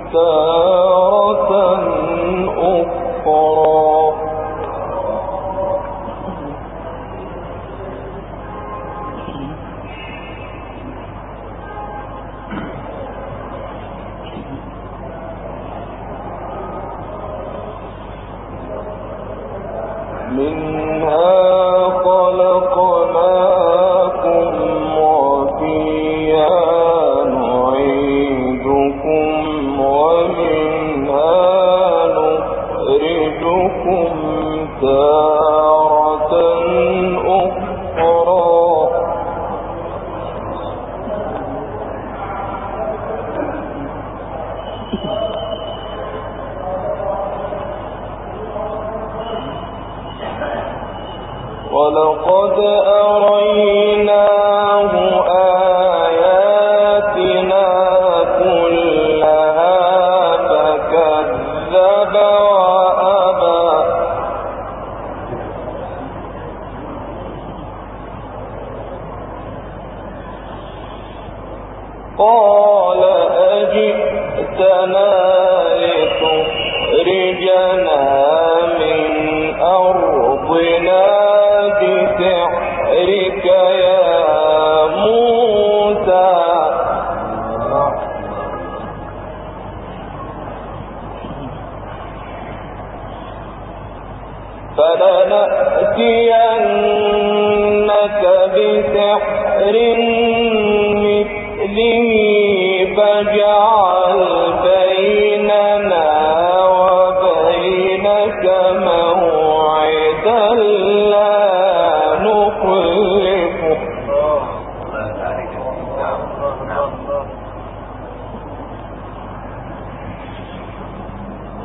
حتى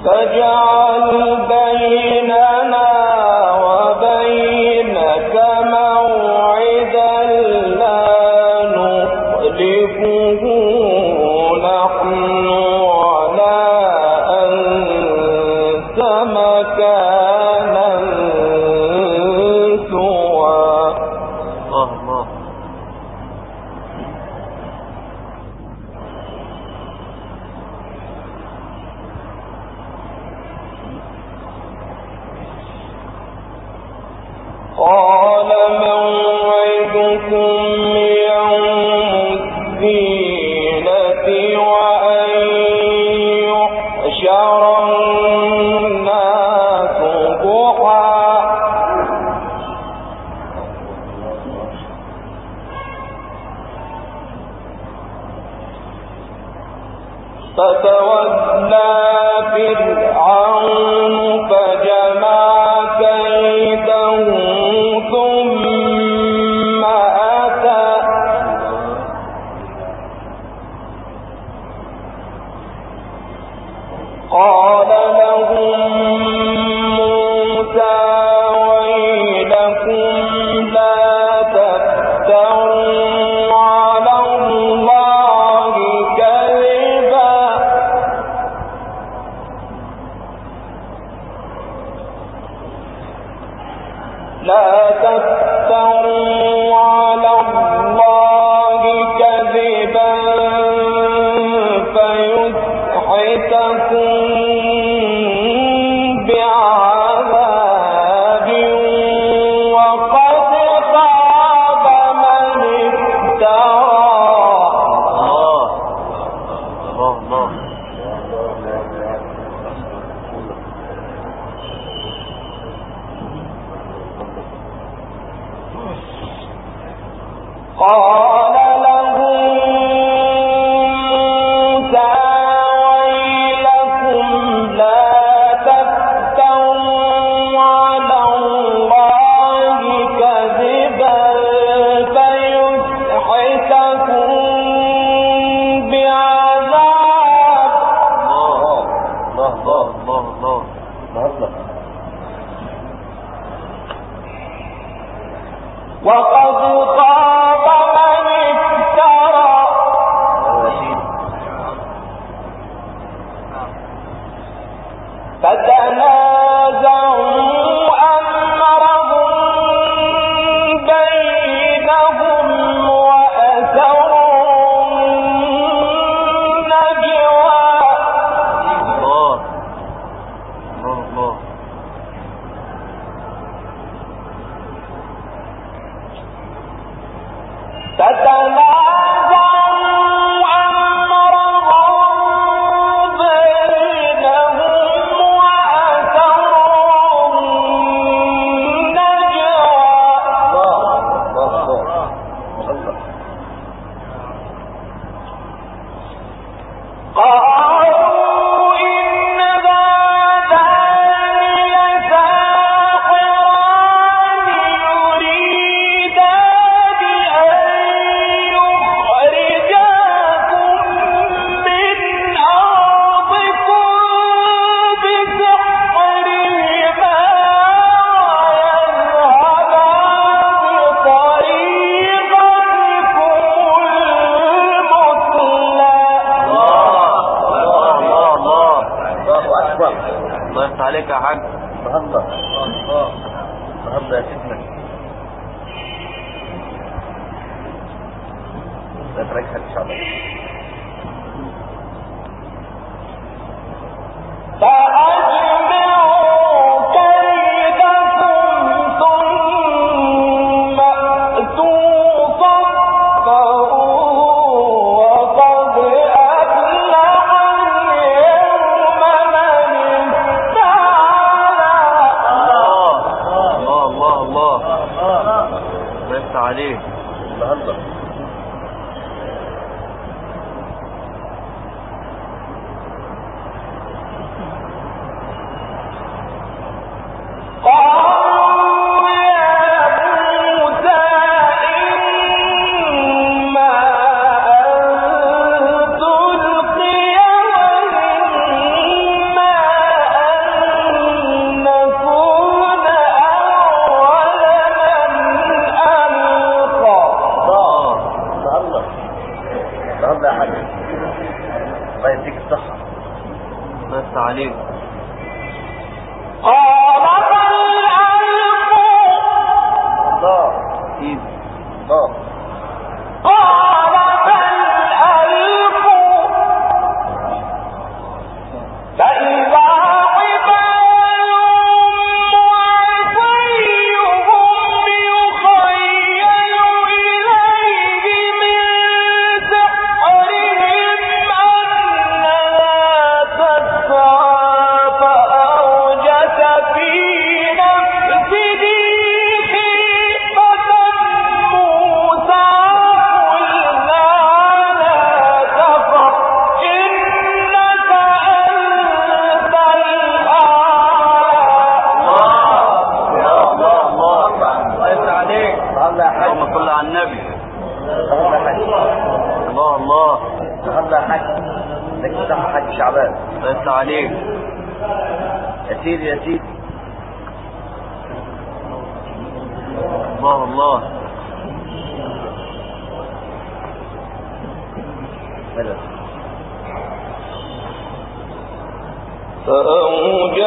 فاجعل بيننا فتولى فرعون والے کا حق محبہ محبہ خدمت خدشہ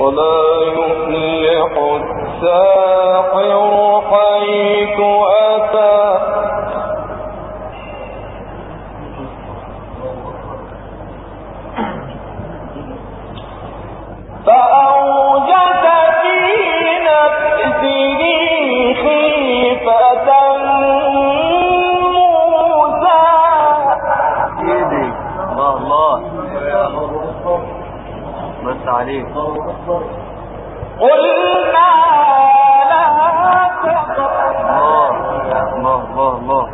وَمَا يُفْلِحُ السَّاحِرُ حَيْثُ أَتَى عليه قلنا لا تقرب الله الله الله, الله.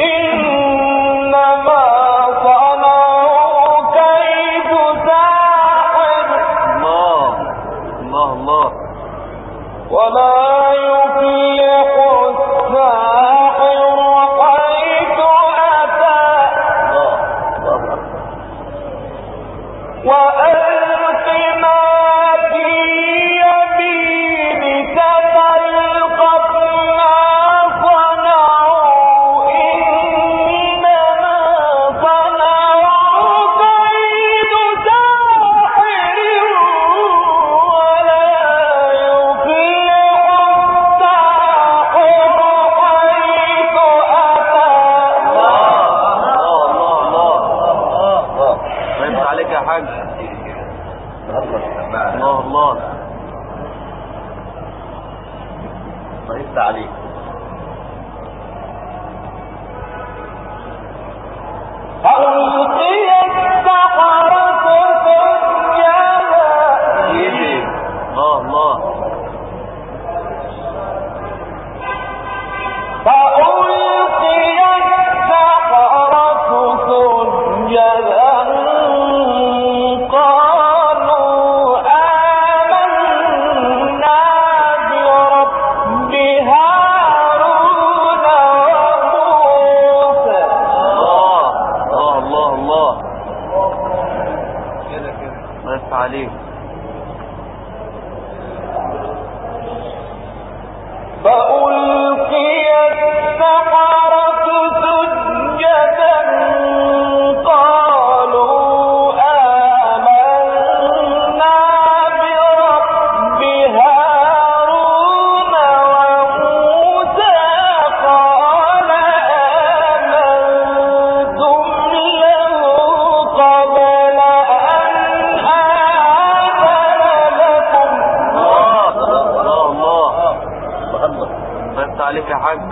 ايه have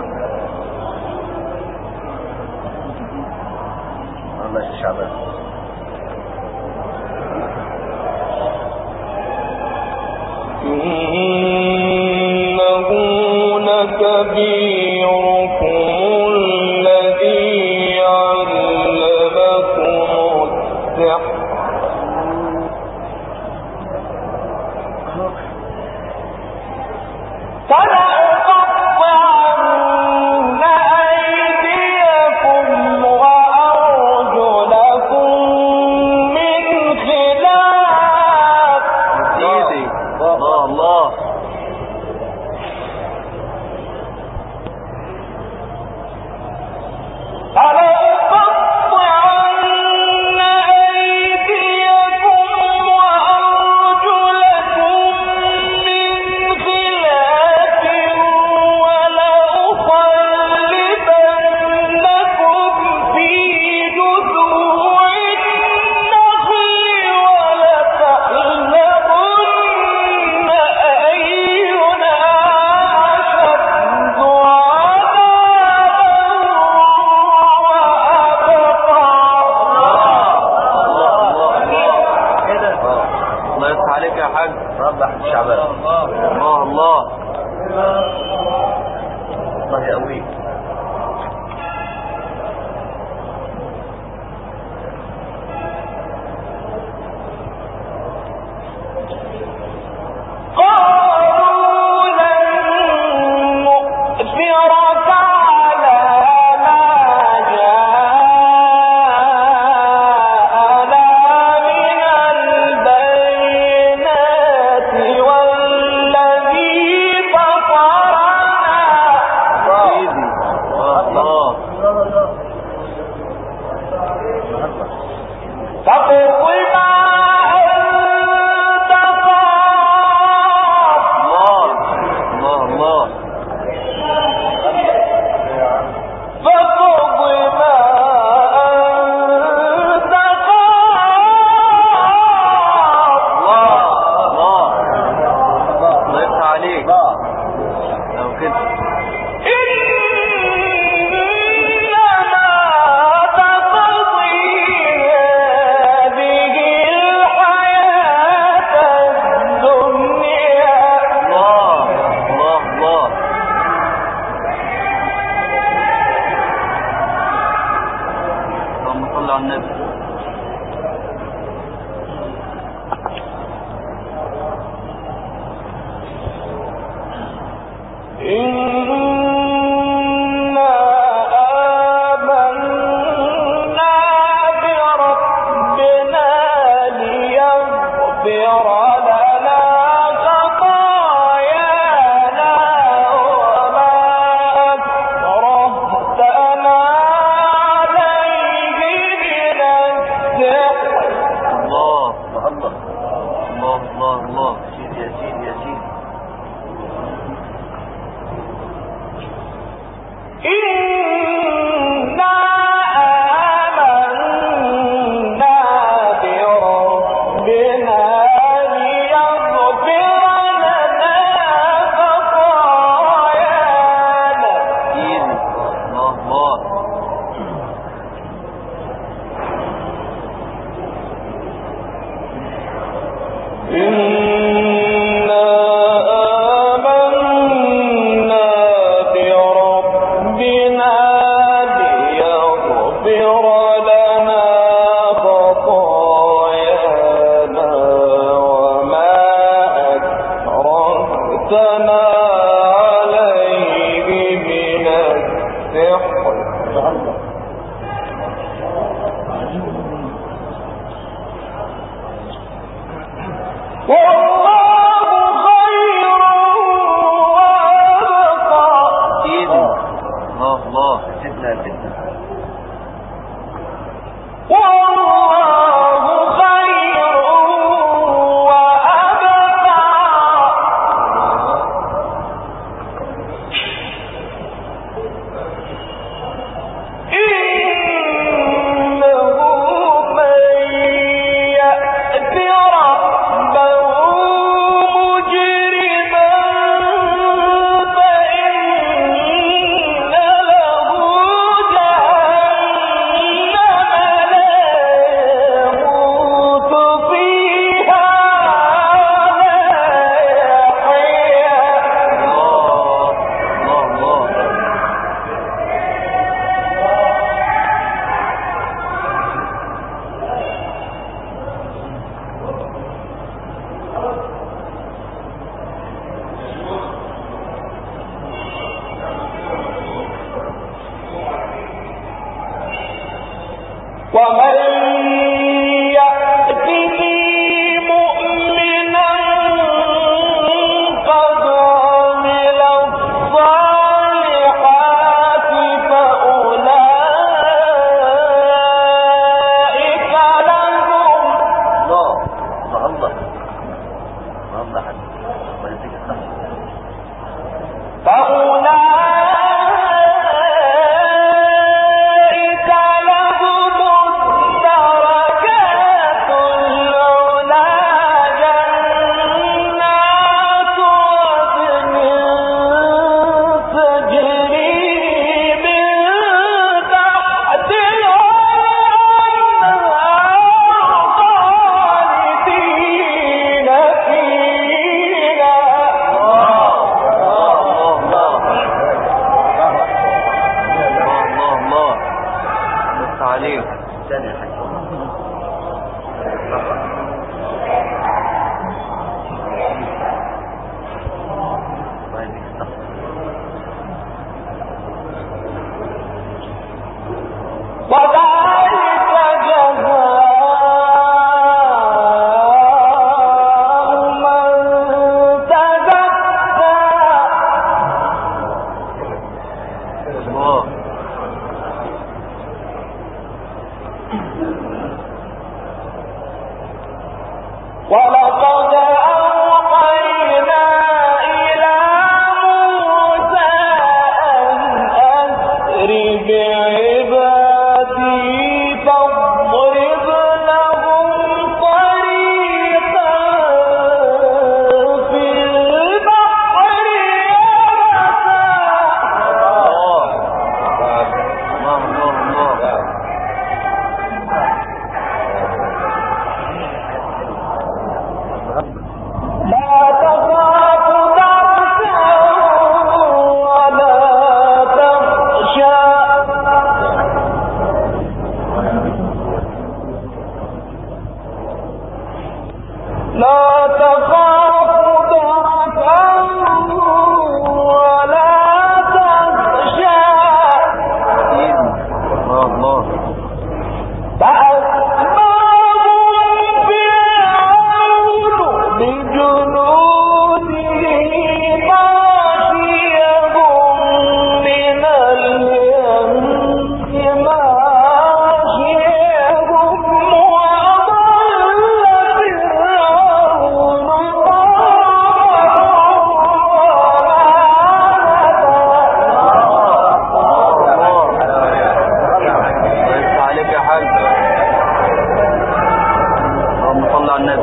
لانت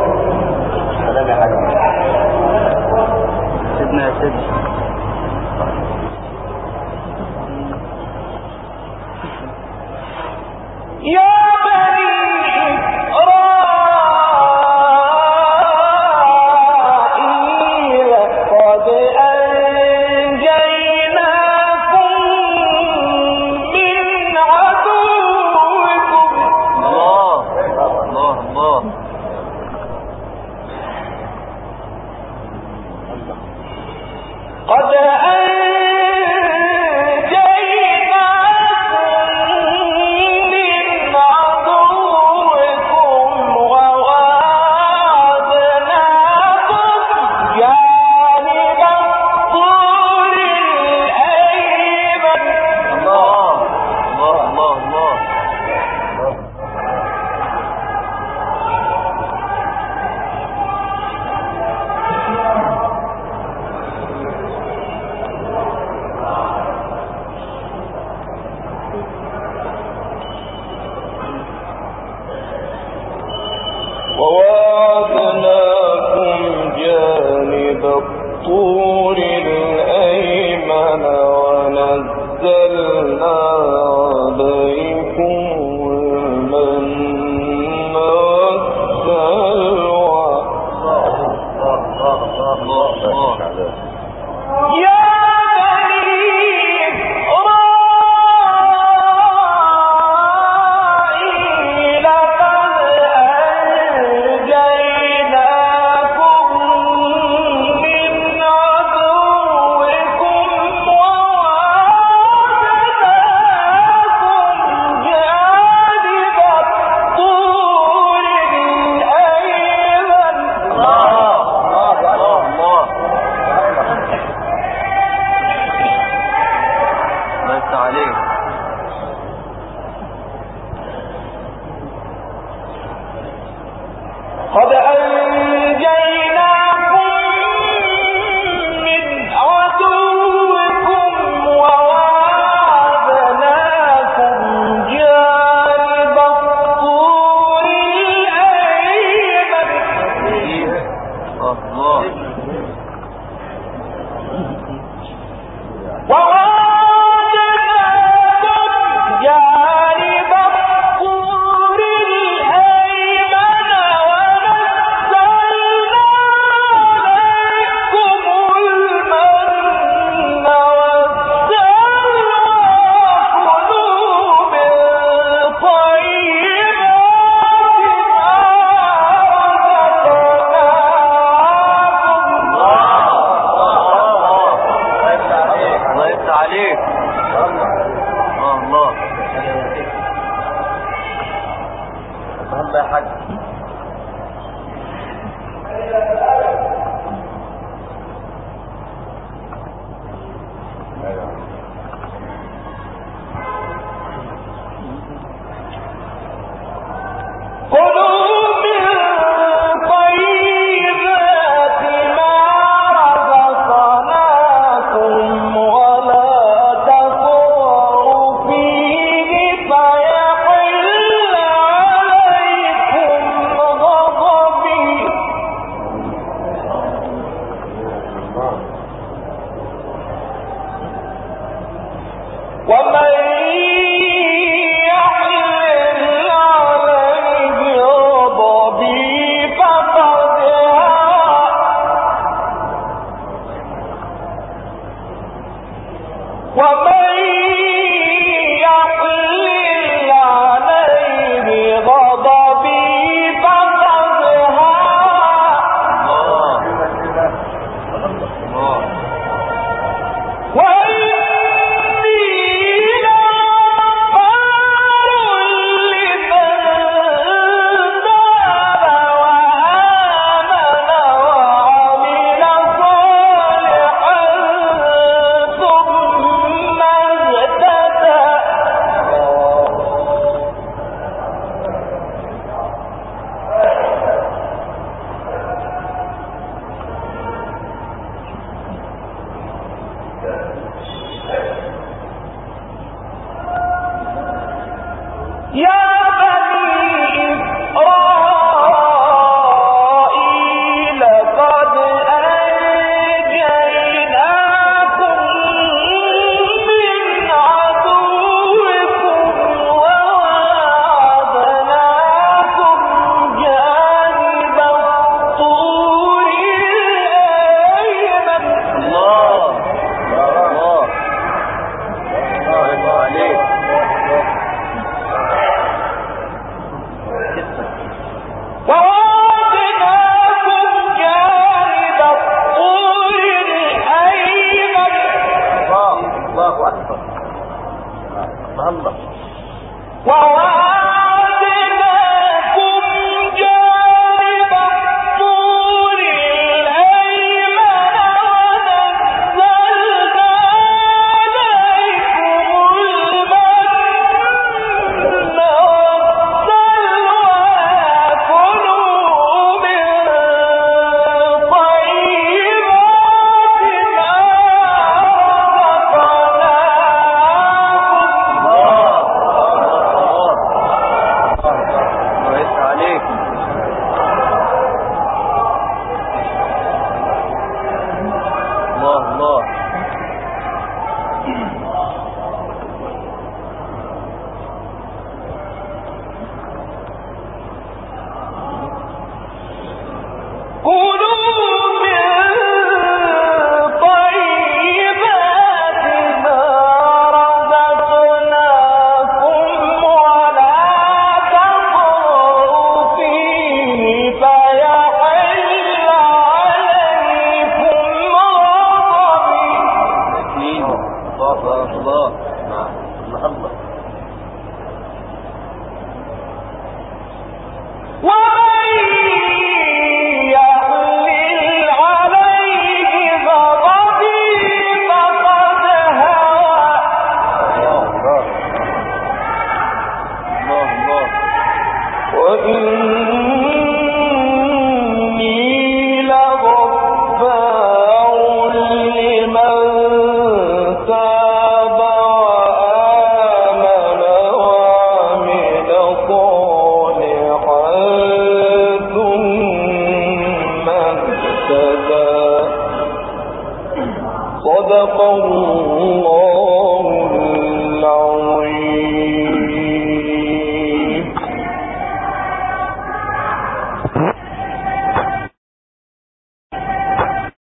صدق